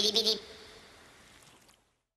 ビリビリ。